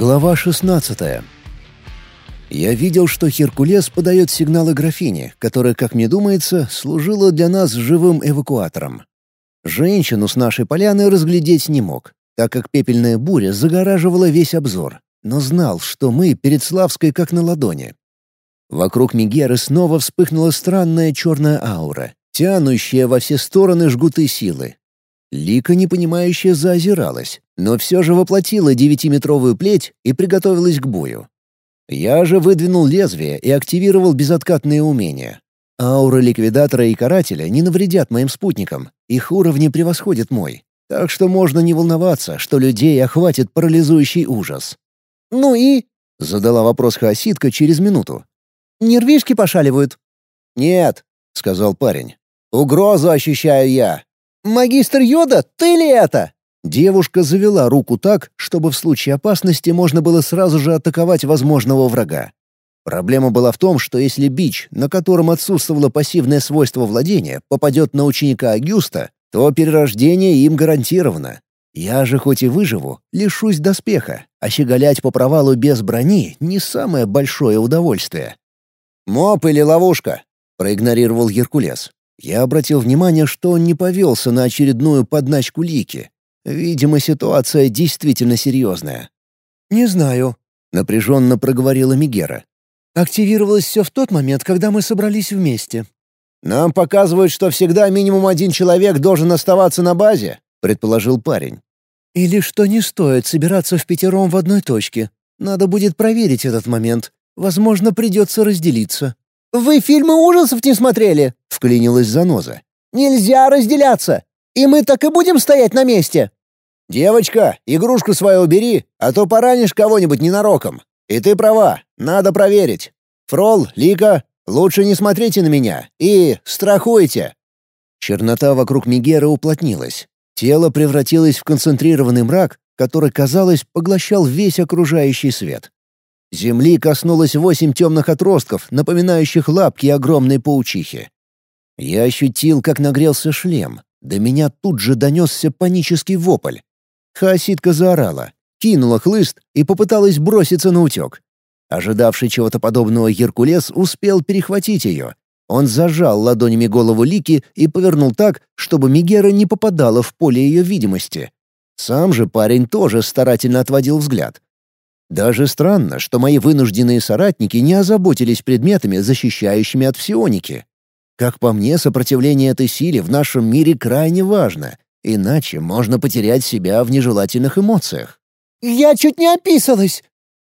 Глава 16 Я видел, что Херкулес подает сигналы графине, которая, как мне думается, служила для нас живым эвакуатором. Женщину с нашей поляны разглядеть не мог, так как пепельная буря загораживала весь обзор, но знал, что мы перед Славской как на ладони. Вокруг Мегеры снова вспыхнула странная черная аура, тянущая во все стороны жгуты силы, Лика, непонимающе, заозиралась, но все же воплотила девятиметровую плеть и приготовилась к бою. Я же выдвинул лезвие и активировал безоткатные умения. Ауры ликвидатора и карателя не навредят моим спутникам, их уровни превосходят мой. Так что можно не волноваться, что людей охватит парализующий ужас. «Ну и?» — задала вопрос Хаоситка через минуту. «Нервишки пошаливают?» «Нет», — сказал парень. «Угрозу ощущаю я, «Магистр Йода, ты ли это?» Девушка завела руку так, чтобы в случае опасности можно было сразу же атаковать возможного врага. Проблема была в том, что если бич, на котором отсутствовало пассивное свойство владения, попадет на ученика Агюста, то перерождение им гарантировано. Я же хоть и выживу, лишусь доспеха, а щеголять по провалу без брони — не самое большое удовольствие. «Моп или ловушка?» — проигнорировал Геркулес. Я обратил внимание, что он не повелся на очередную подначку Лики. Видимо, ситуация действительно серьезная. «Не знаю», — напряженно проговорила Мигера. «Активировалось все в тот момент, когда мы собрались вместе». «Нам показывают, что всегда минимум один человек должен оставаться на базе», — предположил парень. «Или что не стоит собираться в пятером в одной точке. Надо будет проверить этот момент. Возможно, придется разделиться». «Вы фильмы ужасов не смотрели?» — вклинилась заноза. «Нельзя разделяться! И мы так и будем стоять на месте!» «Девочка, игрушку свою убери, а то поранишь кого-нибудь ненароком. И ты права, надо проверить. Фрол, Лика, лучше не смотрите на меня и страхуйте!» Чернота вокруг Мегеры уплотнилась. Тело превратилось в концентрированный мрак, который, казалось, поглощал весь окружающий свет. Земли коснулось восемь темных отростков, напоминающих лапки огромной паучихи. Я ощутил, как нагрелся шлем. До меня тут же донесся панический вопль. Хаоситка заорала, кинула хлыст и попыталась броситься на утек. Ожидавший чего-то подобного Геркулес успел перехватить ее. Он зажал ладонями голову Лики и повернул так, чтобы Мегера не попадала в поле ее видимости. Сам же парень тоже старательно отводил взгляд. Даже странно, что мои вынужденные соратники не озаботились предметами, защищающими от псионики. Как по мне, сопротивление этой силе в нашем мире крайне важно, иначе можно потерять себя в нежелательных эмоциях. «Я чуть не описалась!»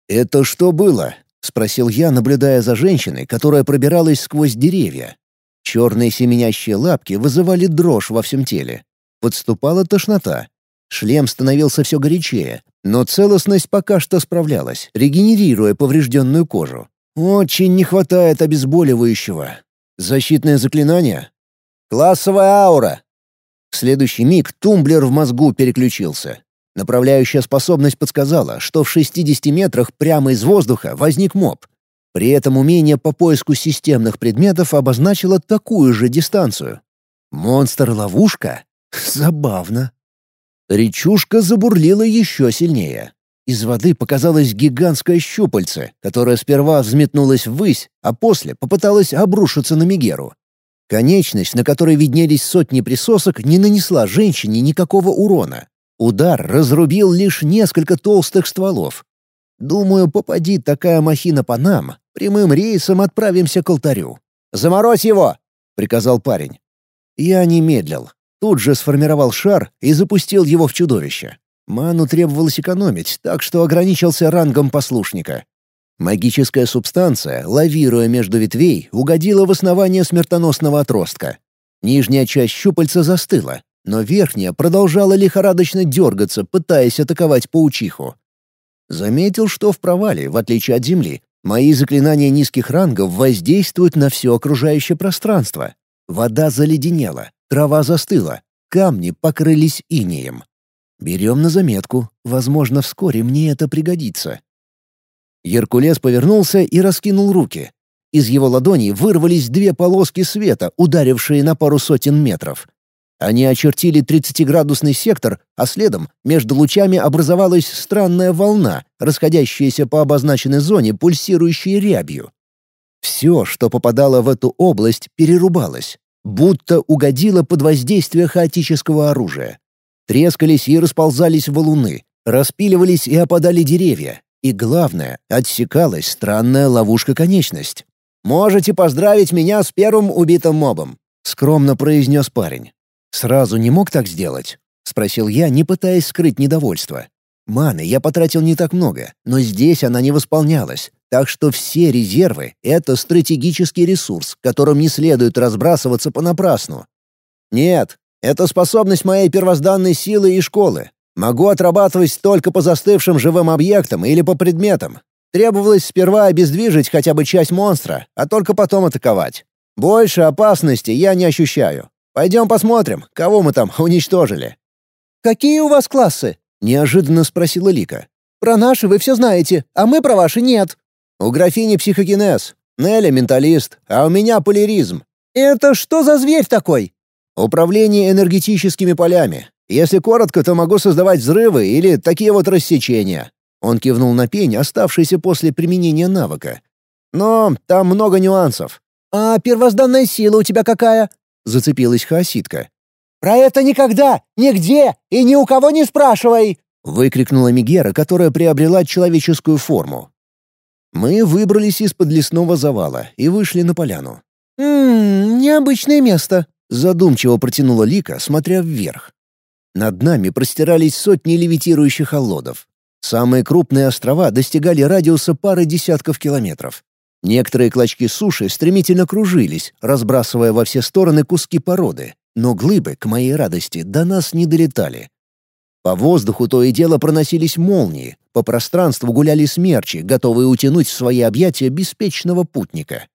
«Это что было?» — спросил я, наблюдая за женщиной, которая пробиралась сквозь деревья. Черные семенящие лапки вызывали дрожь во всем теле. Подступала тошнота. Шлем становился все горячее, но целостность пока что справлялась, регенерируя поврежденную кожу. Очень не хватает обезболивающего. Защитное заклинание? Классовая аура. В следующий миг тумблер в мозгу переключился. Направляющая способность подсказала, что в 60 метрах прямо из воздуха возник моб. При этом умение по поиску системных предметов обозначило такую же дистанцию. Монстр-ловушка? Забавно. Речушка забурлила еще сильнее. Из воды показалось гигантское щупальце, которое сперва взметнулось ввысь, а после попыталось обрушиться на Мегеру. Конечность, на которой виднелись сотни присосок, не нанесла женщине никакого урона. Удар разрубил лишь несколько толстых стволов. Думаю, попади такая махина по нам, прямым рейсом отправимся к алтарю. «Заморозь его!» — приказал парень. Я не медлил. Тут же сформировал шар и запустил его в чудовище. Ману требовалось экономить, так что ограничился рангом послушника. Магическая субстанция, лавируя между ветвей, угодила в основание смертоносного отростка. Нижняя часть щупальца застыла, но верхняя продолжала лихорадочно дергаться, пытаясь атаковать паучиху. Заметил, что в провале, в отличие от Земли, мои заклинания низких рангов воздействуют на все окружающее пространство. Вода заледенела, Трава застыла, камни покрылись инеем. Берем на заметку, возможно, вскоре мне это пригодится. Геркулес повернулся и раскинул руки. Из его ладони вырвались две полоски света, ударившие на пару сотен метров. Они очертили 30-градусный сектор, а следом между лучами образовалась странная волна, расходящаяся по обозначенной зоне пульсирующей рябью. Все, что попадало в эту область, перерубалось, будто угодило под воздействие хаотического оружия. Трескались и расползались валуны, распиливались и опадали деревья, и, главное, отсекалась странная ловушка-конечность. «Можете поздравить меня с первым убитым мобом», — скромно произнес парень. «Сразу не мог так сделать?» — спросил я, не пытаясь скрыть недовольство. Маны я потратил не так много, но здесь она не восполнялась, так что все резервы — это стратегический ресурс, которым не следует разбрасываться понапрасну. Нет, это способность моей первозданной силы и школы. Могу отрабатывать только по застывшим живым объектам или по предметам. Требовалось сперва обездвижить хотя бы часть монстра, а только потом атаковать. Больше опасности я не ощущаю. Пойдем посмотрим, кого мы там уничтожили». «Какие у вас классы?» — неожиданно спросила Лика. «Про наши вы все знаете, а мы про ваши нет». «У графини психокинез, Нелли — менталист, а у меня поляризм». «Это что за зверь такой?» «Управление энергетическими полями. Если коротко, то могу создавать взрывы или такие вот рассечения». Он кивнул на пень, оставшийся после применения навыка. «Но там много нюансов». «А первозданная сила у тебя какая?» — зацепилась хаоситка. «Про это никогда, нигде и ни у кого не спрашивай!» — выкрикнула Мигера, которая приобрела человеческую форму. Мы выбрались из-под лесного завала и вышли на поляну. «Ммм, необычное место», — задумчиво протянула Лика, смотря вверх. Над нами простирались сотни левитирующих холодов. Самые крупные острова достигали радиуса пары десятков километров. Некоторые клочки суши стремительно кружились, разбрасывая во все стороны куски породы, но глыбы, к моей радости, до нас не долетали. По воздуху то и дело проносились молнии, по пространству гуляли смерчи, готовые утянуть в свои объятия беспечного путника.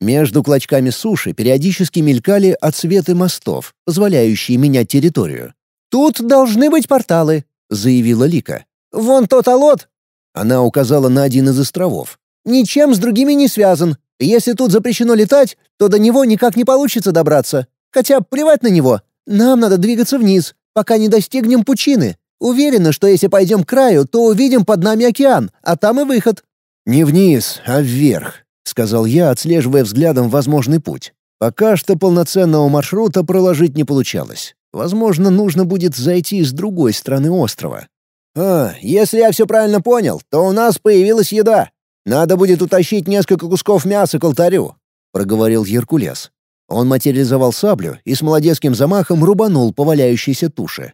Между клочками суши периодически мелькали отсветы мостов, позволяющие менять территорию. «Тут должны быть порталы», — заявила Лика. «Вон тот алот!» Она указала на один из островов ничем с другими не связан. Если тут запрещено летать, то до него никак не получится добраться. Хотя плевать на него. Нам надо двигаться вниз, пока не достигнем пучины. Уверена, что если пойдем к краю, то увидим под нами океан, а там и выход». «Не вниз, а вверх», — сказал я, отслеживая взглядом возможный путь. Пока что полноценного маршрута проложить не получалось. Возможно, нужно будет зайти с другой стороны острова. «А, если я все правильно понял, то у нас появилась еда», надо будет утащить несколько кусков мяса к алтарю», — проговорил Геркулес. Он материализовал саблю и с молодецким замахом рубанул по валяющейся туше.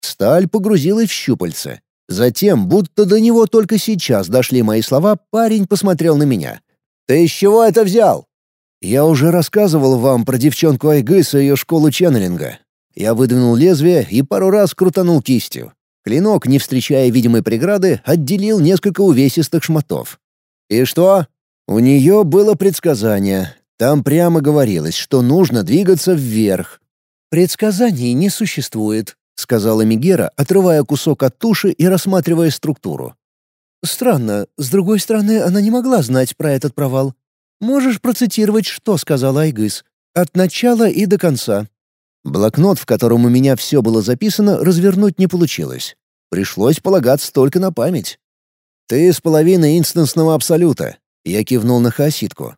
Сталь погрузилась в щупальце. Затем, будто до него только сейчас дошли мои слова, парень посмотрел на меня. «Ты из чего это взял?» «Я уже рассказывал вам про девчонку Айгыс и ее школу ченнелинга». Я выдвинул лезвие и пару раз крутанул кистью. Клинок, не встречая видимой преграды, отделил несколько увесистых шматов. «И что?» У нее было предсказание. Там прямо говорилось, что нужно двигаться вверх. «Предсказаний не существует», — сказала Мигера, отрывая кусок от туши и рассматривая структуру. «Странно. С другой стороны, она не могла знать про этот провал. Можешь процитировать, что сказала Айгыс? От начала и до конца». Блокнот, в котором у меня все было записано, развернуть не получилось. Пришлось полагаться только на память. «Ты с половины инстансного абсолюта», — я кивнул на хаоситку.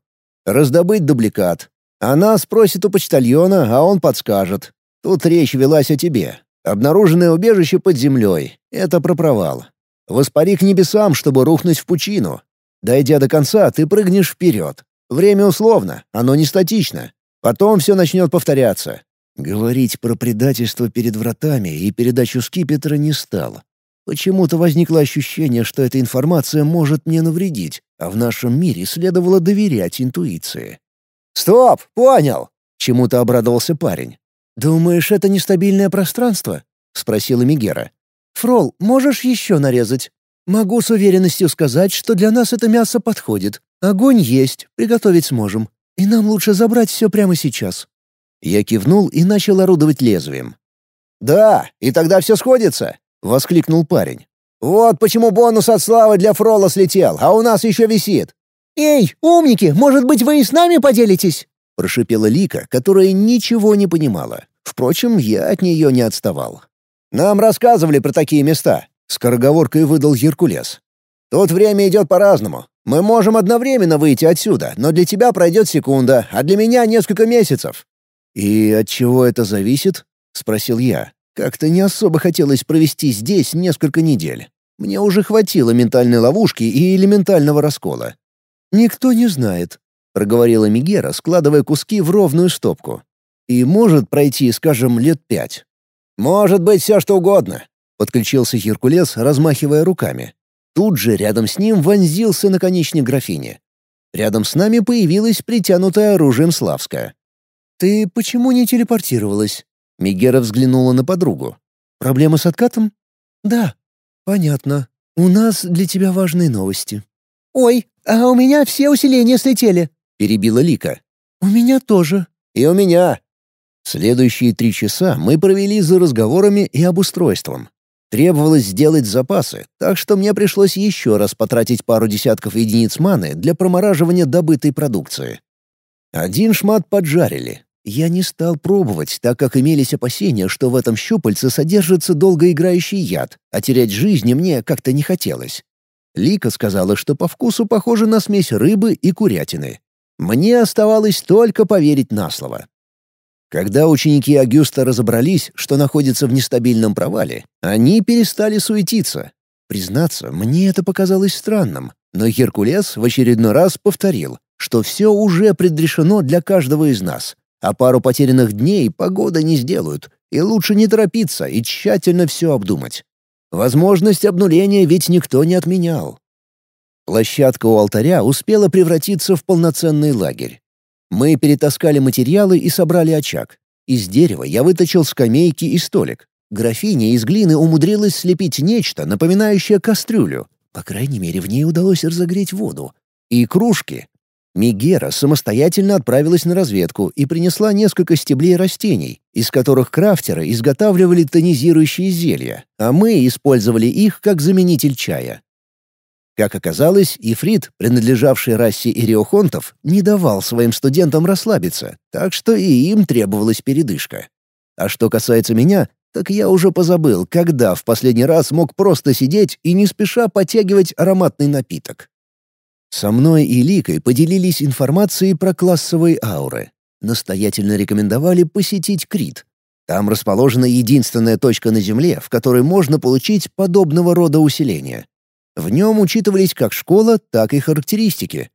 «Раздобыть дубликат. Она спросит у почтальона, а он подскажет. Тут речь велась о тебе. Обнаруженное убежище под землей. Это про провал. Воспари к небесам, чтобы рухнуть в пучину. Дойдя до конца, ты прыгнешь вперед. Время условно, оно не статично. Потом все начнет повторяться. Говорить про предательство перед вратами и передачу скипетра не стал. Почему-то возникло ощущение, что эта информация может мне навредить, а в нашем мире следовало доверять интуиции. «Стоп! Понял!» — чему-то обрадовался парень. «Думаешь, это нестабильное пространство?» — спросила Мигера. «Фрол, можешь еще нарезать? Могу с уверенностью сказать, что для нас это мясо подходит. Огонь есть, приготовить сможем. И нам лучше забрать все прямо сейчас». Я кивнул и начал орудовать лезвием. «Да, и тогда все сходится. — воскликнул парень. «Вот почему бонус от славы для Фрола слетел, а у нас еще висит». «Эй, умники, может быть, вы и с нами поделитесь?» — прошипела Лика, которая ничего не понимала. Впрочем, я от нее не отставал. «Нам рассказывали про такие места», — скороговоркой выдал Геркулес. «Тут время идет по-разному. Мы можем одновременно выйти отсюда, но для тебя пройдет секунда, а для меня несколько месяцев». «И от чего это зависит?» — спросил я. Как-то не особо хотелось провести здесь несколько недель. Мне уже хватило ментальной ловушки и элементального раскола. «Никто не знает», — проговорила Мигера, складывая куски в ровную стопку. «И может пройти, скажем, лет пять». «Может быть, все что угодно», — подключился Геркулес, размахивая руками. Тут же рядом с ним вонзился наконечник графини. Рядом с нами появилась притянутая оружием Славская. «Ты почему не телепортировалась?» Мигера взглянула на подругу. «Проблема с откатом?» «Да». «Понятно. У нас для тебя важные новости». «Ой, а у меня все усиления слетели», — перебила Лика. «У меня тоже». «И у меня». Следующие три часа мы провели за разговорами и обустройством. Требовалось сделать запасы, так что мне пришлось еще раз потратить пару десятков единиц маны для промораживания добытой продукции. Один шмат поджарили. Я не стал пробовать, так как имелись опасения, что в этом щупальце содержится долгоиграющий яд, а терять жизни мне как-то не хотелось. Лика сказала, что по вкусу похоже на смесь рыбы и курятины. Мне оставалось только поверить на слово. Когда ученики Агюста разобрались, что находятся в нестабильном провале, они перестали суетиться. Признаться, мне это показалось странным, но Геркулес в очередной раз повторил, что все уже предрешено для каждого из нас, а пару потерянных дней погода не сделают, и лучше не торопиться и тщательно все обдумать. Возможность обнуления ведь никто не отменял. Площадка у алтаря успела превратиться в полноценный лагерь. Мы перетаскали материалы и собрали очаг. Из дерева я выточил скамейки и столик. Графиня из глины умудрилась слепить нечто, напоминающее кастрюлю. По крайней мере, в ней удалось разогреть воду. И кружки. Мигера самостоятельно отправилась на разведку и принесла несколько стеблей растений, из которых крафтеры изготавливали тонизирующие зелья, а мы использовали их как заменитель чая. Как оказалось, Ифрит, принадлежавший расе ириохонтов, не давал своим студентам расслабиться, так что и им требовалась передышка. А что касается меня, так я уже позабыл, когда в последний раз мог просто сидеть и не спеша потягивать ароматный напиток. Со мной и Ликой поделились информацией про классовые ауры. Настоятельно рекомендовали посетить Крит. Там расположена единственная точка на Земле, в которой можно получить подобного рода усиление. В нем учитывались как школа, так и характеристики.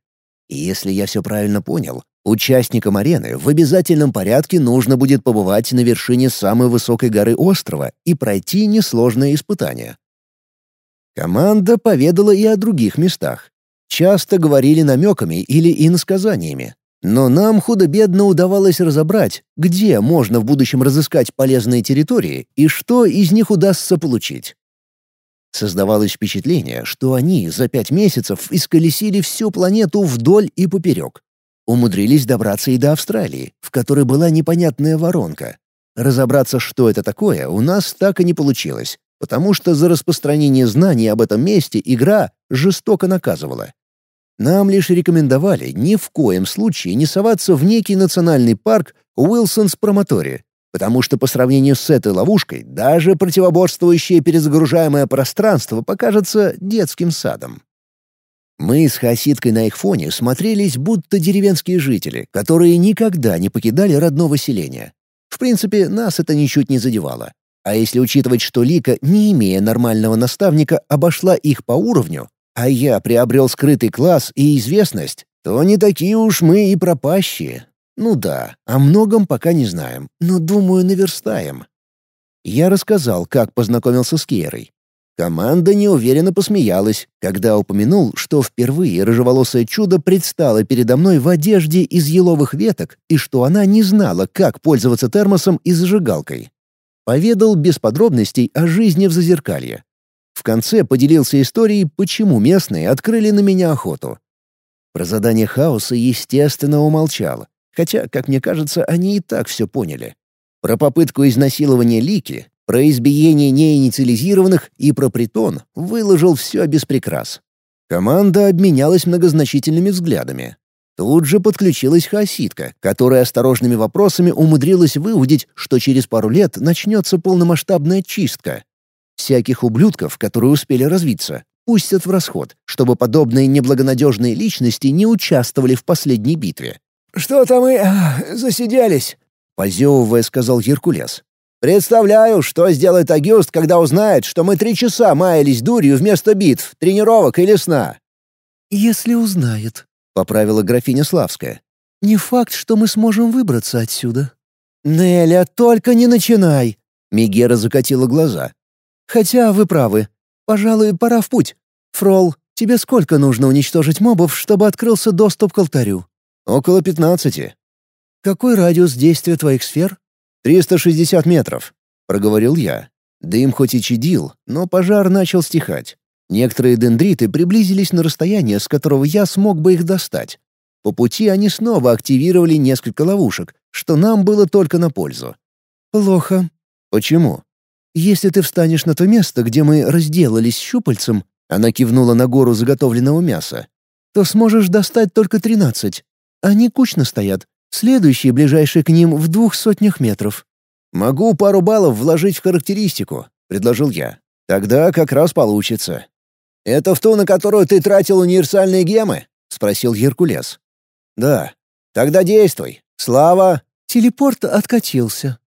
И если я все правильно понял, участникам арены в обязательном порядке нужно будет побывать на вершине самой высокой горы острова и пройти несложное испытание. Команда поведала и о других местах. Часто говорили намеками или иносказаниями. Но нам худо-бедно удавалось разобрать, где можно в будущем разыскать полезные территории и что из них удастся получить. Создавалось впечатление, что они за пять месяцев исколесили всю планету вдоль и поперек. Умудрились добраться и до Австралии, в которой была непонятная воронка. Разобраться, что это такое, у нас так и не получилось, потому что за распространение знаний об этом месте игра жестоко наказывала. Нам лишь рекомендовали ни в коем случае не соваться в некий национальный парк Уилсонс Проматори, потому что по сравнению с этой ловушкой даже противоборствующее перезагружаемое пространство покажется детским садом. Мы с Хасидкой на их фоне смотрелись будто деревенские жители, которые никогда не покидали родного селения. В принципе, нас это ничуть не задевало. А если учитывать, что Лика, не имея нормального наставника, обошла их по уровню, а я приобрел скрытый класс и известность, то не такие уж мы и пропащие. Ну да, о многом пока не знаем, но, думаю, наверстаем. Я рассказал, как познакомился с Кейрой. Команда неуверенно посмеялась, когда упомянул, что впервые рыжеволосое чудо предстало передо мной в одежде из еловых веток и что она не знала, как пользоваться термосом и зажигалкой. Поведал без подробностей о жизни в Зазеркалье. В конце поделился историей, почему местные открыли на меня охоту. Про задание хаоса, естественно, умолчал, Хотя, как мне кажется, они и так все поняли. Про попытку изнасилования Лики, про избиение неинициализированных и про притон выложил все без прикрас. Команда обменялась многозначительными взглядами. Тут же подключилась хаоситка, которая осторожными вопросами умудрилась выудить, что через пару лет начнется полномасштабная чистка. Всяких ублюдков, которые успели развиться, пустят в расход, чтобы подобные неблагонадежные личности не участвовали в последней битве. «Что-то мы засиделись», — позевывая сказал Геркулес. «Представляю, что сделает Агюст, когда узнает, что мы три часа маялись дурью вместо битв, тренировок или сна». «Если узнает», — поправила графиня Славская. «Не факт, что мы сможем выбраться отсюда». «Неля, только не начинай!» — Мегера закатила глаза. «Хотя вы правы. Пожалуй, пора в путь. Фрол, тебе сколько нужно уничтожить мобов, чтобы открылся доступ к алтарю?» «Около пятнадцати». «Какой радиус действия твоих сфер?» «Триста шестьдесят метров», — проговорил я. Дым хоть и чадил, но пожар начал стихать. Некоторые дендриты приблизились на расстояние, с которого я смог бы их достать. По пути они снова активировали несколько ловушек, что нам было только на пользу. «Плохо». «Почему?» «Если ты встанешь на то место, где мы разделались щупальцем», она кивнула на гору заготовленного мяса, «то сможешь достать только тринадцать. Они кучно стоят. Следующие, ближайшие к ним, в двух сотнях метров». «Могу пару баллов вложить в характеристику», — предложил я. «Тогда как раз получится. «Это в ту, на которую ты тратил универсальные гемы?» — спросил Геркулес. «Да». «Тогда действуй. Слава!» Телепорт откатился.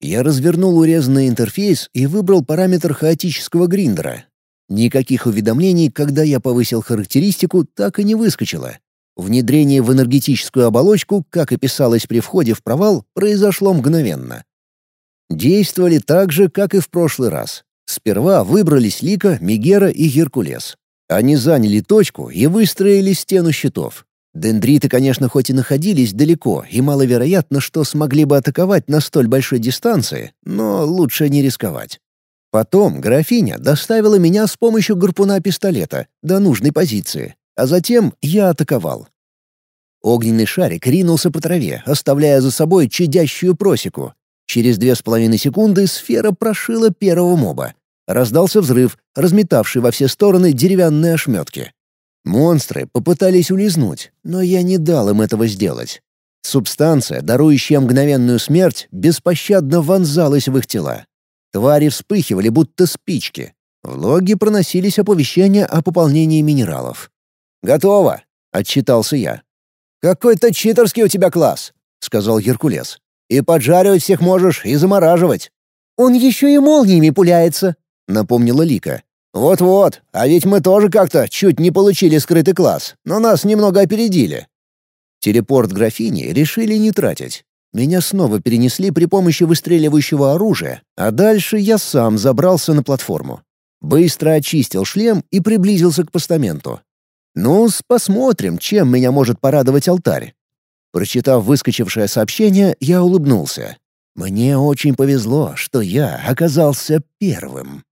Я развернул урезанный интерфейс и выбрал параметр хаотического гриндера. Никаких уведомлений, когда я повысил характеристику, так и не выскочило. Внедрение в энергетическую оболочку, как и писалось при входе в провал, произошло мгновенно. Действовали так же, как и в прошлый раз. Сперва выбрались Лика, Мегера и Геркулес. Они заняли точку и выстроили стену щитов. Дендриты, конечно, хоть и находились далеко, и маловероятно, что смогли бы атаковать на столь большой дистанции, но лучше не рисковать. Потом графиня доставила меня с помощью гарпуна-пистолета до нужной позиции, а затем я атаковал. Огненный шарик ринулся по траве, оставляя за собой чадящую просеку. Через две с половиной секунды сфера прошила первого моба. Раздался взрыв, разметавший во все стороны деревянные ошметки. Монстры попытались улизнуть, но я не дал им этого сделать. Субстанция, дарующая мгновенную смерть, беспощадно вонзалась в их тела. Твари вспыхивали, будто спички. В логе проносились оповещения о пополнении минералов. «Готово!» — отчитался я. «Какой-то читерский у тебя класс!» — сказал Геркулес. «И поджаривать всех можешь, и замораживать». «Он еще и молниями пуляется», — напомнила Лика. «Вот-вот, а ведь мы тоже как-то чуть не получили скрытый класс, но нас немного опередили». Телепорт графини решили не тратить. Меня снова перенесли при помощи выстреливающего оружия, а дальше я сам забрался на платформу. Быстро очистил шлем и приблизился к постаменту. ну посмотрим, чем меня может порадовать алтарь. Прочитав выскочившее сообщение, я улыбнулся. Мне очень повезло, что я оказался первым.